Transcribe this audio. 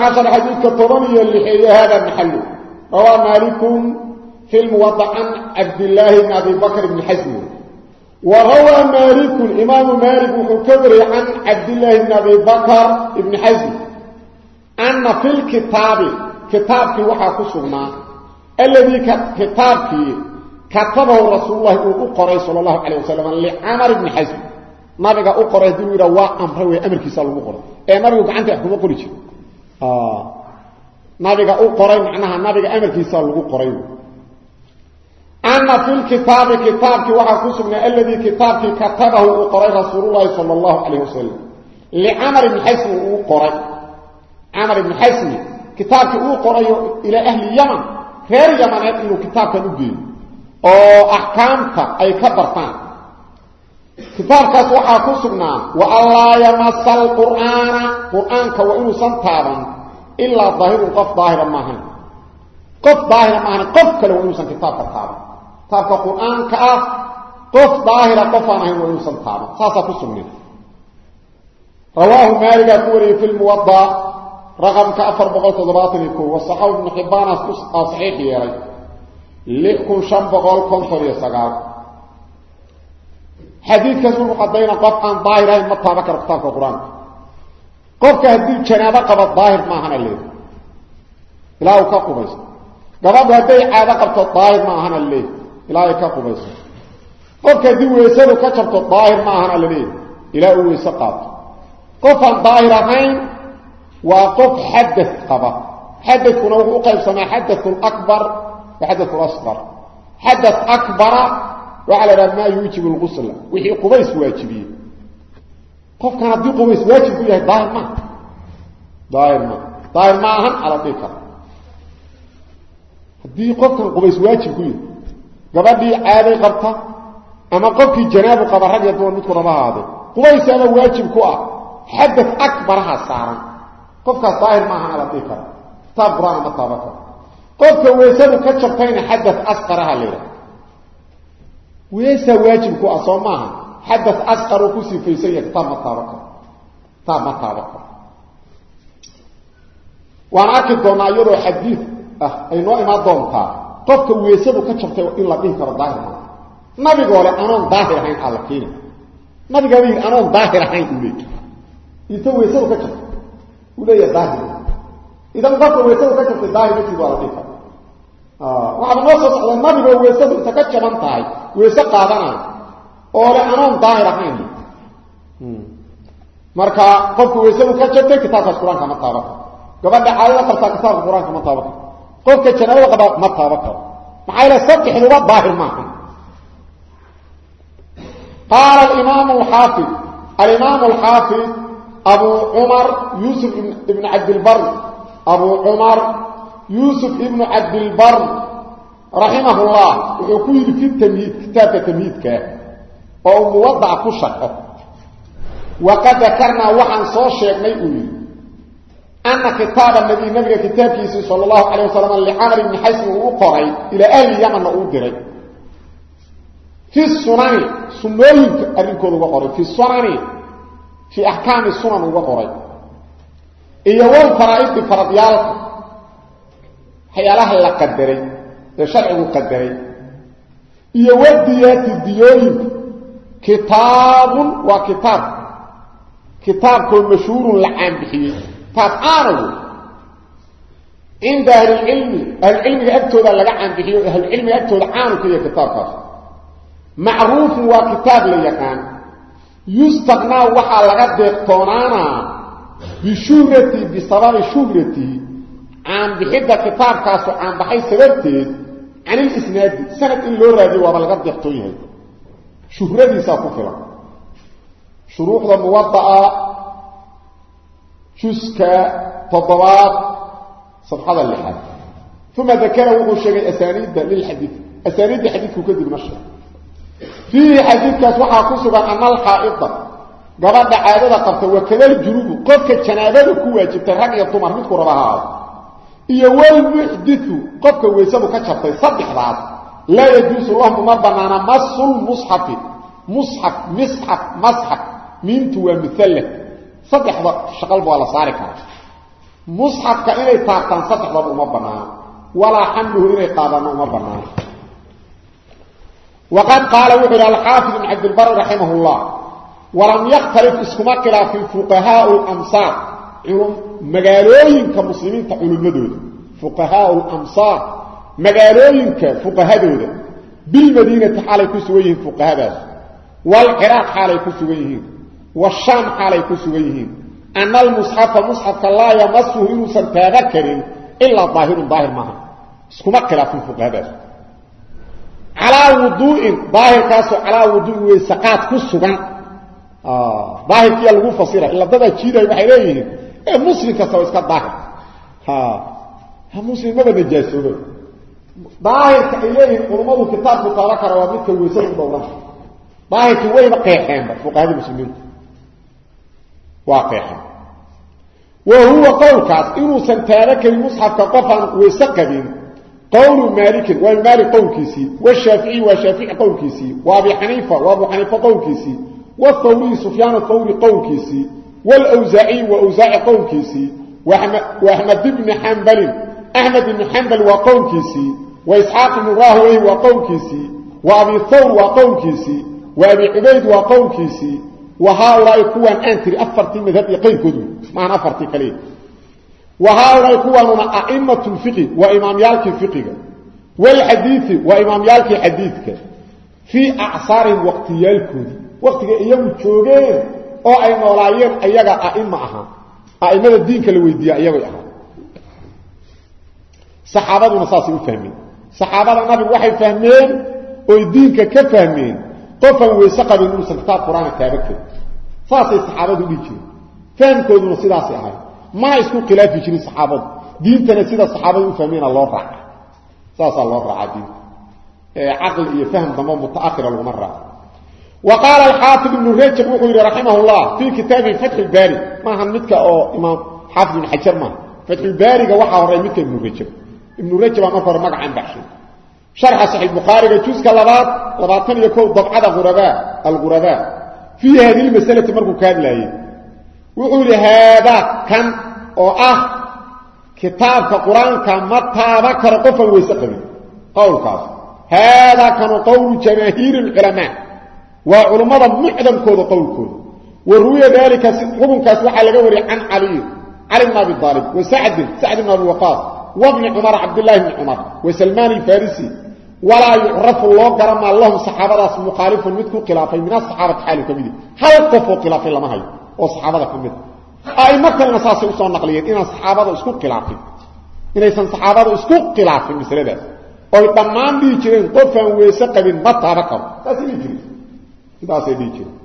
cashar xadiidka toban iyo lixeeye hada maxalu rawaa maalikun fi lmuwada can cabdillaahi bni abi bakr bni xasmi wa rawaa maalikun imaamu maalik wuxuu ka wariyey can cabdillaahi bni abi bakr ibni xasmi ana fi lkitaabi kitaabkii waxaa ku sugnaa alladii kitaabkii katabahu rasuululahi uu u qoray sal allahu calay wasalam licamar bni xasmi nabiga u qoray haddii waa amre wey amarkiisa lagu qoray. Ee nabigu gacanta kuma qori jiro nabiga u qoray macnaha nabiga amarkiisa lagu qoray ana fi lkitaabi kitaabkii waxaa ku sugnaa aladii kitaabkii katabahu uu qoray rasuululahi sal allahu calayh wasalam licamar ibni xasmi uu qoray. Camar ibni xasmi kitaabkii uu qorayo ilaa ahli yaman reer yamaneed inuu kitaabkan u geeyo oo axkaamta ay ka bartaan kitaabkaas waxaa ku sugnaa wa anlaa yamasa alqur'aana qur'aanka waa inuusan taaban ilaa daahirun qof daahira maahan qof daahira maahan qof kale waa inuusan kitaabka taaban. Kitaabka qur'aanka ah qof daahira qofaan ahayn waa inuusan taaban. Saasaa ku sugnay rawaahu maaligaa ku wariyey fi lmuwada raqamka afar boqol toddobaatan iyo ko wasaxaw ibnu xibbaana aa saxiix yeelay. Lix kun shan boqol konton iyo sagaal xadiidkaas wuxuu cadayna qof aan daahir ahayn ma taaban karo kitaabka qur'aanka qofka haddii janaabo qaba daahir maahana leedahy ilaa uu ka qubayso gabadhu hadday caado qabto daahir ma ahana leedahy ilaa ay ka qubayso qofka haddii weysadu ka jabto daahir ma ahana laleeyahy ilaa uu weyse qaato qofaan daahir ahayn waa qof xadad qaba. Xadadkuna wuxuu u qaybsamaa xadatu lakbar wa xadatu lasqar xadad akbara waxaa la idhaha maa yuujibu lqusla wixii qubays waajibiyey. Qofkan haddii qubays waajib ku yahay daahir maaha daahir maaha ma ahan ala dhihi kara. Haddii qubays waajib ku yahay gabadhii caaday qabta ama qofkii janaabu qaba rag iyo dumar midku raba ahaadee qubaysaaba waajib ku ah. Xadad akbaraha saaran. Qofkaas daahir maahan ala dhihi kara. Ma taaban karo. Qofka weysadu ka jabtayna xadad asqaraha la yidhaha weesaa waajib ku ah soo maaha. Xadad asqar uu ku sifaysan yahay kitaab ma taaban karo kitaab ma taaban karo waan arki doonaa iyadoo xadiid ah ay noo imaan doontaa qofka weysadu ka jabtay in la dhihi karo daahir maaha. Nabiga hore anoon daahir ahayn alla keena nabigaaba yidhi anoon daahir ahayn uu leey ito weysadu ka jabtay uu leeyahay daahir. Idan qofka weysadu ka jabtay daahir matiid la dhihi kara waxaaba noo soo socda nabigoo weysadu inta ka jaban tahay weyse qaadanayo oo le anoon daahir ahayn. Marka qofku weysadu ka jabtay kitaabkaas qur'aanka ma taaban karo gabadha caadada qabtaa kitaabka qur'aanka ma taaban karo qofka janaabada qabaa ma taaban karo maxaa yaele saddexduba daahir maaha qaala alimaamu alxaafid alimaamu alxaafid abu cumar yuusuf ibnu cabdilbar abu cumar yuusuf ibnu cabdilbar raximah llah wuxuu ku yidhi fi tamhiid kitaabka tamhiidkaa oo uu muwadaca ku shaqo. Waqad dakarnaa waxaan soo sheegnay uu yidhi ana kitaaba nabiy nabiga kitaabkiisii sala allahu calayh wasalam licamar ibni xasmi uu u qoray ilaa ahli yamanna uu diray. Fi sunani sunooyinka arrinkooda uga qoray. Fi sunani fii axkaami sunan uga qoray. Iyo wal faraa'idi faradyaalka waxyaalaha la qadaray ee sharcigu qadaray iyo wadiyaati diyooyinka kitaabun waa kitaab. Kitaabkoo mashhuurun la caanbixiyey kitaab caanagu cinda ahlilcilmi ahlucilmiga agtooda laga caanbixiyo ahlucilmiga agtooda caanu ka yahay kitaabkaas. Macruufun waa kitaab la yaqaan. Yustaqnaa waxaa laga deeqtoonaanaa bishuhratihi bisababi shuhratihi caanbixidda kitaabkaasu caanbaxay sababteed can ilisnaadi sanad in loo raadiyo waaba laga deeqtoon yahay. Shuhradiisaa ku filan. Shuruuxda muwada'a juska toddobaad safxada lixaad. Uma dakara wuxuu sheegay asaaniidda lilxadiid asaaniidda xadiidku kadibna sheeg fiihi xadiidkaas waxaa ku sugan ana alxaa'ida gabadha caadada qabta wakadal junubu qofka janaabada ku waajibtay rag iyo dumar midku raba iyo walmuxdiu qofka weysadu ka jabtay saddexdaas laa yajuusu lahum uma banaana masu lmusxafi musxaf misxaf masxaf miintu waa mualla saddexda shaqalba waa la saari karaa. Musxafka inay taabtaan saddexdaba uma banaano walaa xamluhu inay qaadaanna uma banaano waqad qaala wuxuu yidhi alxaafid ibn cabdilbari raximah llah walam yakhtalif iskuma khilaafin fuqahaau lamsaar magaalooyinka muslimiinta culimmadooda fuqahaau lamsaar magaalooyinka fuqahadooda bilmadiinati xaalay ku sugan yihiin fuqahadaas waalciraaq xaalay ku sugan yihiin washaam xaalay ku sugan yihiin ana almusxafa musxafka laa yamasuhu inuusan taaba karin ilaa daahirun daahir maaha. Iskuma khilaafin fuqahadaas. Calaa wuduu'in daahirkaasoo calaa wuduu'in weysaqaad ku sugan. Daahirkiyaa lagu fasira ila dadaa jiiday waxay leeyihiin ee muslim kasta iska daahir. Ha muslim maba najaasooba daahirka ay leeyihiin culummadu kitaabku taaba kara waa midka weysada u dhowran. Daahirkii wayba qeexeenba fuqahada muslimiinta waa qeexeen. Wa huwa qowlkaas inuusan taaba karin musxafka qofaan weyse qabin qowlu maalikin waa maalik qowlkiisii washaaficiyi waa shaafici qowlkiisii wa abi xaniifa waa abu xaniifa qowlkiisii wthawriyi sufyaan qowlkiisii wlwsaaciyi waa wsaaci qowlkiisii waaxmed ibni xambalin axmed ibni xambal waa qowlkiisii wa isxaaq ibnu rahwey waa qowlkiisii wa abi thawr waa qowlkiisii wa abi cubayd waa qowlkiisii wa haaulaai kuwaan aan tiri afartii madhab iyo qayrkoodu maahan afartii kaliya wa haaulaai kuwaanuna a'imat lfiqi waa imaamyaalkii fiqiga wlxadiii waa imaamyaalkii xadiidka fii acsaarihim oo ay noolaayeen ayaga a'ima ahaa a'imada diinka la weydiiya iyagay ahaa saxaabaduna saasay u fahmeen. Saxaabada nabigu waxay fahmeen oy diinka ka fahmeen. Qofaan weyse qabin inuusan kitaab qur'aanka taaba karin saasay saxaabadu dhihi jireen. Fahamkooduna mana isku khilaafi jirin saxaabadu. Diintana sida saxaabadu u fahmeena loo raaca. Saasaa loo raacaa diinta. Caqli iyo fahm dambe mutaakhira laguma raaco qaala alxaafid ibnu rajab wuxuu yidhi raximah llah fii kitaabihi fatxi lbaari maahan midka oo imaam xaafid ibnu xajar maaha fatxulbaariga waxaa horey midka ibnu rajab. Ibnu rajabaa marka hore magacaan baxshay. Sharxa saxiix bukhaariga juska labaad labaatan iyo kow dabcada urabaa alghurabaa fii hadihi lmasalati markuu ka hadlaayey wuxuu yidhi haadaa kan oo ah kitaabka qur'aanka ma taaba karo qofaan weyse qabin. Qowlkaas. Haadaa lculamaa waa culummada mucdamkooda qowlkooda. Wa ruwiya daalika xukunkaas waxaa laga wariyey can caliyin cali bn abi aalib wa sacdin sacd bn abi waqaas wabni cumar cabdillaahi bni cumar wa salmaan alfarisi. Walaa yucrafu loo garamaa lahum saxaabadaas mukhaalifun mid ku khilaafay min asaxaabati xaalu ka midi hal qofoo khilaafay lama hayo oo saxaabada ka mid a aimo kalena saasay u soo naqliyeen inaan saxaabada isku khilaafin inaysan saxaabada isku khilaafin masaladaas oy dhammaan dhihi jireen qofaan sidaasay dhihi jireen